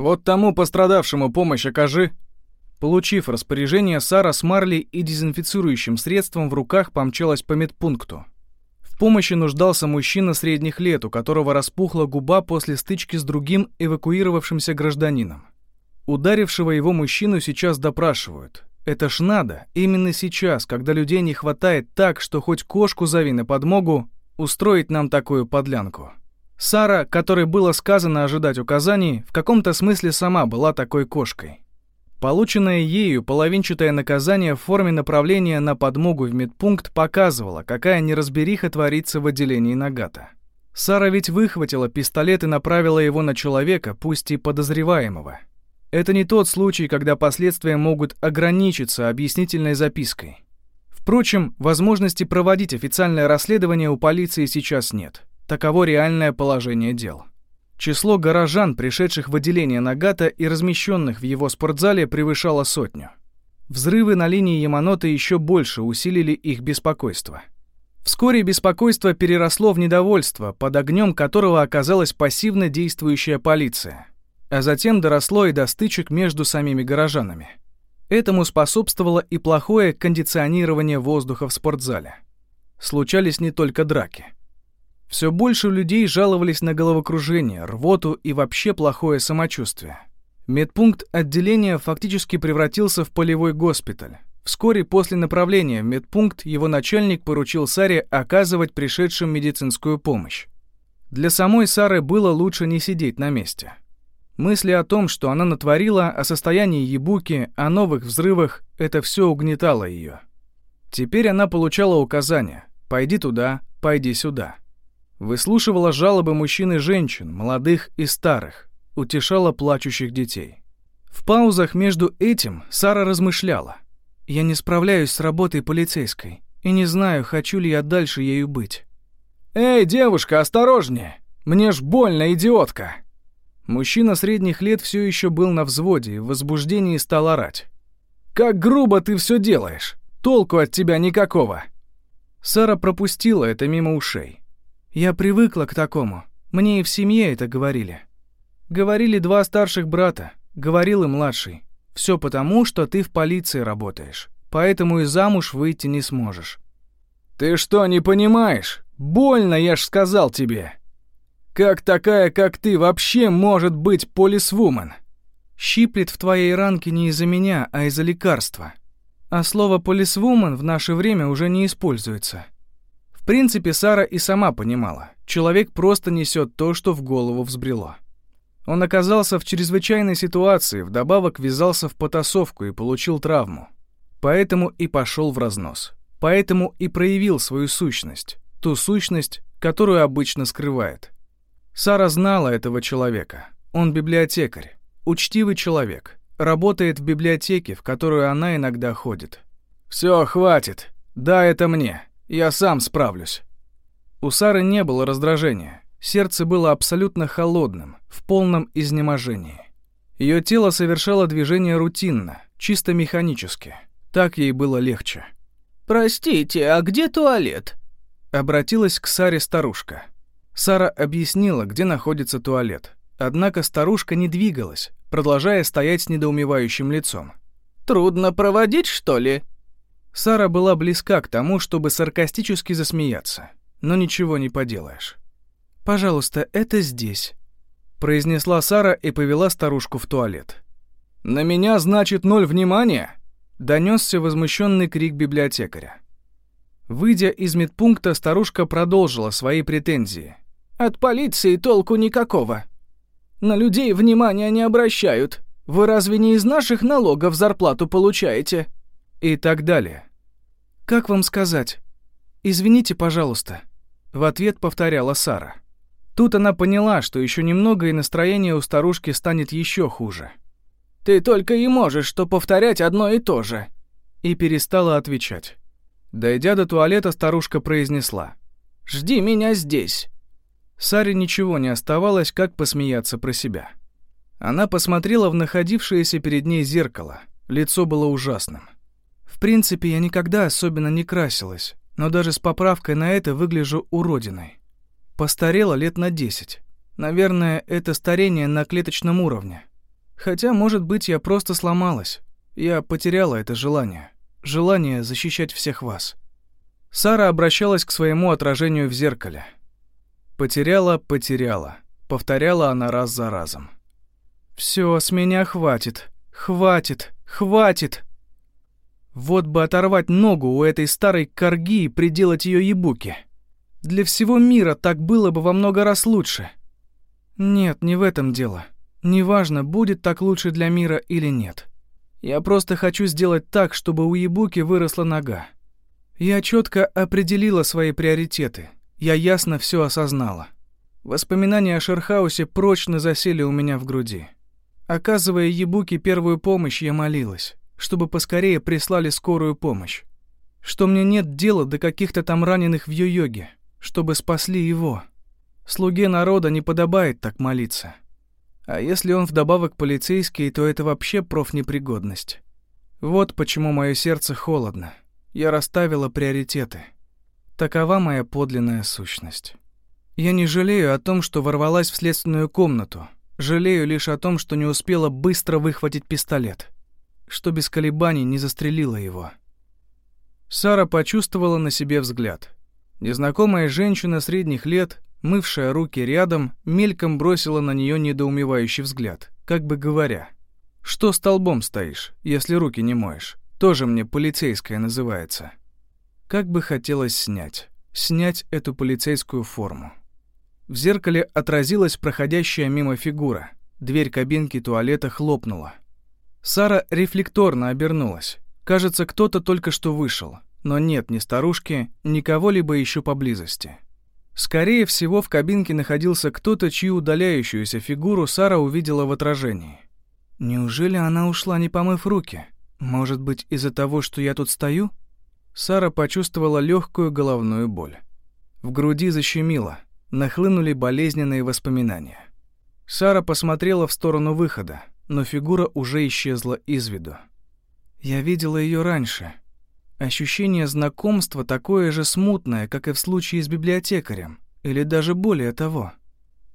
Вот тому пострадавшему помощь окажи». Получив распоряжение, Сара с Марли и дезинфицирующим средством в руках помчалась по медпункту. В помощи нуждался мужчина средних лет, у которого распухла губа после стычки с другим эвакуировавшимся гражданином. Ударившего его мужчину сейчас допрашивают. Это ж надо, именно сейчас, когда людей не хватает так, что хоть кошку зови на подмогу, устроить нам такую подлянку. Сара, которой было сказано ожидать указаний, в каком-то смысле сама была такой кошкой. Полученное ею половинчатое наказание в форме направления на подмогу в медпункт показывало, какая неразбериха творится в отделении Нагата. Сара ведь выхватила пистолет и направила его на человека, пусть и подозреваемого. Это не тот случай, когда последствия могут ограничиться объяснительной запиской. Впрочем, возможности проводить официальное расследование у полиции сейчас нет. Таково реальное положение дел. Число горожан, пришедших в отделение Нагата и размещенных в его спортзале, превышало сотню. Взрывы на линии Яманота еще больше усилили их беспокойство. Вскоре беспокойство переросло в недовольство, под огнем которого оказалась пассивно действующая полиция. А затем доросло и до стычек между самими горожанами. Этому способствовало и плохое кондиционирование воздуха в спортзале. Случались не только драки – все больше людей жаловались на головокружение, рвоту и вообще плохое самочувствие. Медпункт отделения фактически превратился в полевой госпиталь. Вскоре после направления в медпункт его начальник поручил Саре оказывать пришедшим медицинскую помощь. Для самой Сары было лучше не сидеть на месте. Мысли о том, что она натворила, о состоянии Ебуки, о новых взрывах, это все угнетало ее. Теперь она получала указания «пойди туда, пойди сюда». Выслушивала жалобы мужчин и женщин, молодых и старых, утешала плачущих детей. В паузах между этим Сара размышляла. «Я не справляюсь с работой полицейской и не знаю, хочу ли я дальше ею быть». «Эй, девушка, осторожнее! Мне ж больно, идиотка!» Мужчина средних лет все еще был на взводе и в возбуждении стал орать. «Как грубо ты все делаешь! Толку от тебя никакого!» Сара пропустила это мимо ушей. Я привыкла к такому. Мне и в семье это говорили. Говорили два старших брата, говорил и младший. Все потому, что ты в полиции работаешь. Поэтому и замуж выйти не сможешь. Ты что, не понимаешь? Больно, я ж сказал тебе. Как такая, как ты, вообще может быть полисвумен? Щиплет в твоей ранке не из-за меня, а из-за лекарства. А слово полисвумен в наше время уже не используется. Принципе, Сара и сама понимала, человек просто несет то, что в голову взбрело. Он оказался в чрезвычайной ситуации, вдобавок ввязался в потасовку и получил травму. Поэтому и пошел в разнос. Поэтому и проявил свою сущность, ту сущность, которую обычно скрывает. Сара знала этого человека. Он библиотекарь, учтивый человек, работает в библиотеке, в которую она иногда ходит. «Все, хватит. Да, это мне. Я сам справлюсь. У Сары не было раздражения. Сердце было абсолютно холодным, в полном изнеможении. Ее тело совершало движение рутинно, чисто механически. Так ей было легче. «Простите, а где туалет?» Обратилась к Саре старушка. Сара объяснила, где находится туалет. Однако старушка не двигалась, продолжая стоять с недоумевающим лицом. «Трудно проводить, что ли?» Сара была близка к тому, чтобы саркастически засмеяться, но ничего не поделаешь. «Пожалуйста, это здесь», — произнесла Сара и повела старушку в туалет. «На меня, значит, ноль внимания?» — донесся возмущенный крик библиотекаря. Выйдя из медпункта, старушка продолжила свои претензии. «От полиции толку никакого. На людей внимания не обращают. Вы разве не из наших налогов зарплату получаете?» И так далее. «Как вам сказать? Извините, пожалуйста», — в ответ повторяла Сара. Тут она поняла, что еще немного и настроение у старушки станет еще хуже. «Ты только и можешь что повторять одно и то же», и перестала отвечать. Дойдя до туалета, старушка произнесла. «Жди меня здесь». Саре ничего не оставалось, как посмеяться про себя. Она посмотрела в находившееся перед ней зеркало. Лицо было ужасным. Принципе, я никогда особенно не красилась, но даже с поправкой на это выгляжу уродиной. Постарела лет на 10. Наверное, это старение на клеточном уровне. Хотя, может быть, я просто сломалась. Я потеряла это желание. Желание защищать всех вас. Сара обращалась к своему отражению в зеркале. Потеряла, потеряла. Повторяла она раз за разом. Все, с меня хватит. Хватит. Хватит. Вот бы оторвать ногу у этой старой корги и приделать ее ебуки. Для всего мира так было бы во много раз лучше. Нет, не в этом дело. Неважно, будет так лучше для мира или нет. Я просто хочу сделать так, чтобы у ебуки выросла нога. Я четко определила свои приоритеты. Я ясно все осознала. Воспоминания о Шерхаусе прочно засели у меня в груди. Оказывая ебуке первую помощь, я молилась, чтобы поскорее прислали скорую помощь. Что мне нет дела до каких-то там раненых в йо-йоге, чтобы спасли его. Слуге народа не подобает так молиться. А если он вдобавок полицейский, то это вообще профнепригодность. Вот почему мое сердце холодно. Я расставила приоритеты. Такова моя подлинная сущность. Я не жалею о том, что ворвалась в следственную комнату. Жалею лишь о том, что не успела быстро выхватить пистолет. Что без колебаний не застрелила его. Сара почувствовала на себе взгляд. Незнакомая женщина средних лет мывшая руки рядом, мельком бросила на нее недоумевающий взгляд, как бы говоря, «Что столбом стоишь, если руки не моешь? Тоже мне полицейская называется». Как бы хотелось снять, снять эту полицейскую форму. В зеркале отразилась проходящая мимо фигура. Дверь кабинки туалета хлопнула. Сара рефлекторно обернулась. Кажется, кто-то только что вышел. Но нет ни старушки, ни кого-либо еще поблизости. Скорее всего, в кабинке находился кто-то, чью удаляющуюся фигуру Сара увидела в отражении. Неужели она ушла, не помыв руки? Может быть, из-за того, что я тут стою? Сара почувствовала легкую головную боль. В груди защемило, нахлынули болезненные воспоминания. Сара посмотрела в сторону выхода, но фигура уже исчезла из виду. Я видела ее раньше, Ощущение знакомства такое же смутное, как и в случае с библиотекарем, или даже более того.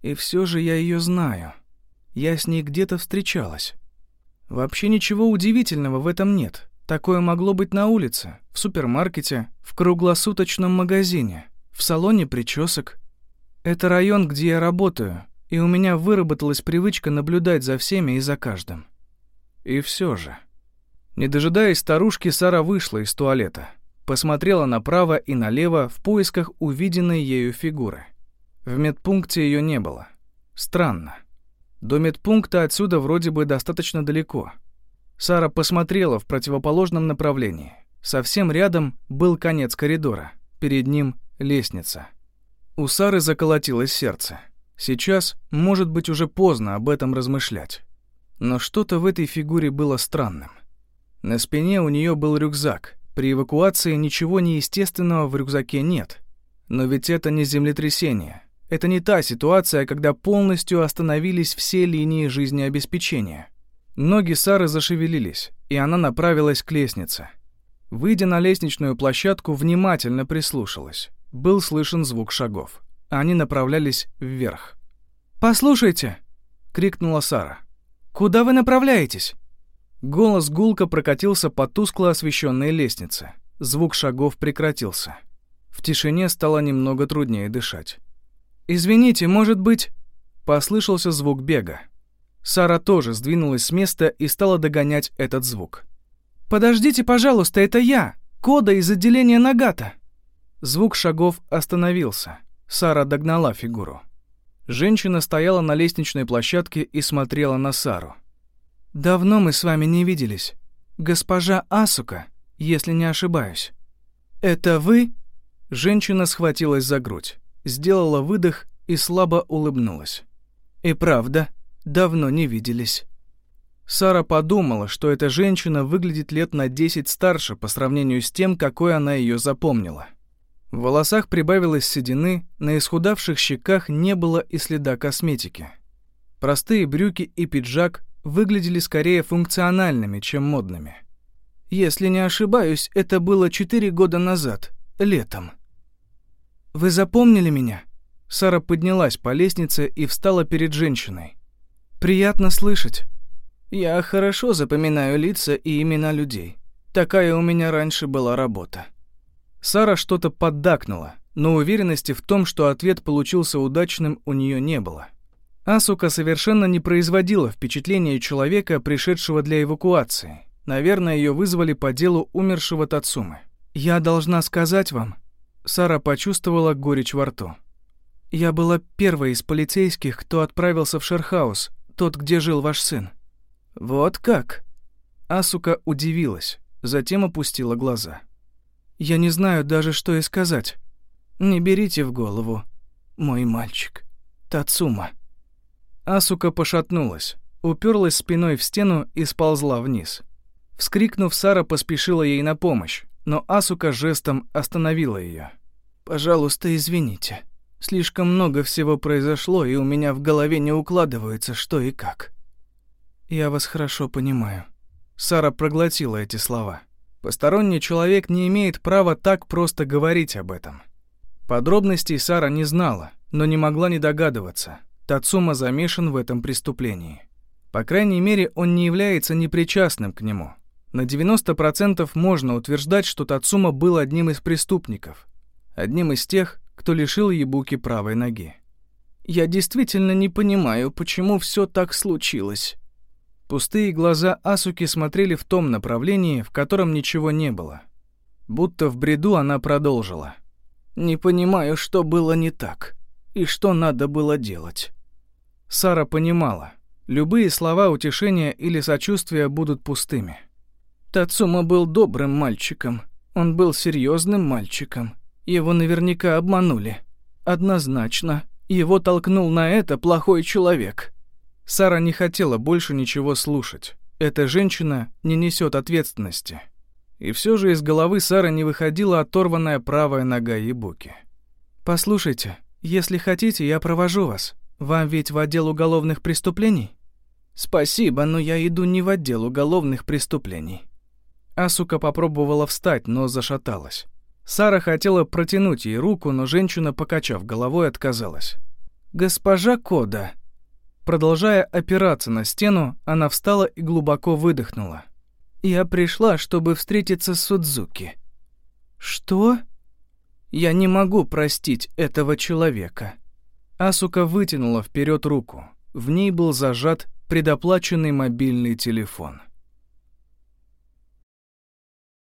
И все же я ее знаю. Я с ней где-то встречалась. Вообще ничего удивительного в этом нет. Такое могло быть на улице, в супермаркете, в круглосуточном магазине, в салоне причесок. Это район, где я работаю, и у меня выработалась привычка наблюдать за всеми и за каждым. И все же... Не дожидаясь старушки, Сара вышла из туалета. Посмотрела направо и налево в поисках увиденной ею фигуры. В медпункте ее не было. Странно. До медпункта отсюда вроде бы достаточно далеко. Сара посмотрела в противоположном направлении. Совсем рядом был конец коридора. Перед ним лестница. У Сары заколотилось сердце. Сейчас, может быть, уже поздно об этом размышлять. Но что-то в этой фигуре было странным. На спине у нее был рюкзак. При эвакуации ничего неестественного в рюкзаке нет. Но ведь это не землетрясение. Это не та ситуация, когда полностью остановились все линии жизнеобеспечения. Ноги Сары зашевелились, и она направилась к лестнице. Выйдя на лестничную площадку, внимательно прислушалась. Был слышен звук шагов. Они направлялись вверх. «Послушайте!» — крикнула Сара. «Куда вы направляетесь?» Голос гулко прокатился по тускло освещенной лестнице. Звук шагов прекратился. В тишине стало немного труднее дышать. «Извините, может быть...» Послышался звук бега. Сара тоже сдвинулась с места и стала догонять этот звук. «Подождите, пожалуйста, это я! Кода из отделения Нагата!» Звук шагов остановился. Сара догнала фигуру. Женщина стояла на лестничной площадке и смотрела на Сару. «Давно мы с вами не виделись. Госпожа Асука, если не ошибаюсь». «Это вы?» Женщина схватилась за грудь, сделала выдох и слабо улыбнулась. «И правда, давно не виделись». Сара подумала, что эта женщина выглядит лет на 10 старше по сравнению с тем, какой она ее запомнила. В волосах прибавилось седины, на исхудавших щеках не было и следа косметики. Простые брюки и пиджак выглядели скорее функциональными, чем модными. Если не ошибаюсь, это было четыре года назад, летом. «Вы запомнили меня?» Сара поднялась по лестнице и встала перед женщиной. «Приятно слышать». Я хорошо запоминаю лица и имена людей. Такая у меня раньше была работа. Сара что-то поддакнула, но уверенности в том, что ответ получился удачным, у нее не было. Асука совершенно не производила впечатления человека, пришедшего для эвакуации. Наверное, ее вызвали по делу умершего Тацумы. «Я должна сказать вам...» Сара почувствовала горечь во рту. «Я была первой из полицейских, кто отправился в Шерхаус, тот, где жил ваш сын». «Вот как?» Асука удивилась, затем опустила глаза. «Я не знаю даже, что и сказать. Не берите в голову, мой мальчик. Тацума». Асука пошатнулась, уперлась спиной в стену и сползла вниз. Вскрикнув, Сара поспешила ей на помощь, но Асука жестом остановила ее. «Пожалуйста, извините. Слишком много всего произошло, и у меня в голове не укладывается, что и как». «Я вас хорошо понимаю». Сара проглотила эти слова. Посторонний человек не имеет права так просто говорить об этом. Подробностей Сара не знала, но не могла не догадываться. Тацума замешан в этом преступлении. По крайней мере, он не является непричастным к нему. На 90% можно утверждать, что Тацума был одним из преступников, одним из тех, кто лишил Ебуки правой ноги. «Я действительно не понимаю, почему все так случилось». Пустые глаза Асуки смотрели в том направлении, в котором ничего не было. Будто в бреду она продолжила. «Не понимаю, что было не так, и что надо было делать». Сара понимала, любые слова утешения или сочувствия будут пустыми. Тацума был добрым мальчиком. Он был серьезным мальчиком. Его наверняка обманули. Однозначно. Его толкнул на это плохой человек. Сара не хотела больше ничего слушать. Эта женщина не несет ответственности. И все же из головы Сары не выходила оторванная правая нога Ебуки. «Послушайте, если хотите, я провожу вас. Вам ведь в отдел уголовных преступлений? Спасибо, но я иду не в отдел уголовных преступлений. Асука попробовала встать, но зашаталась. Сара хотела протянуть ей руку, но женщина, покачав головой, отказалась. «Госпожа Кода». Продолжая опираться на стену, она встала и глубоко выдохнула. «Я пришла, чтобы встретиться с Судзуки». «Что?» «Я не могу простить этого человека». Асука вытянула вперед руку. В ней был зажат предоплаченный мобильный телефон.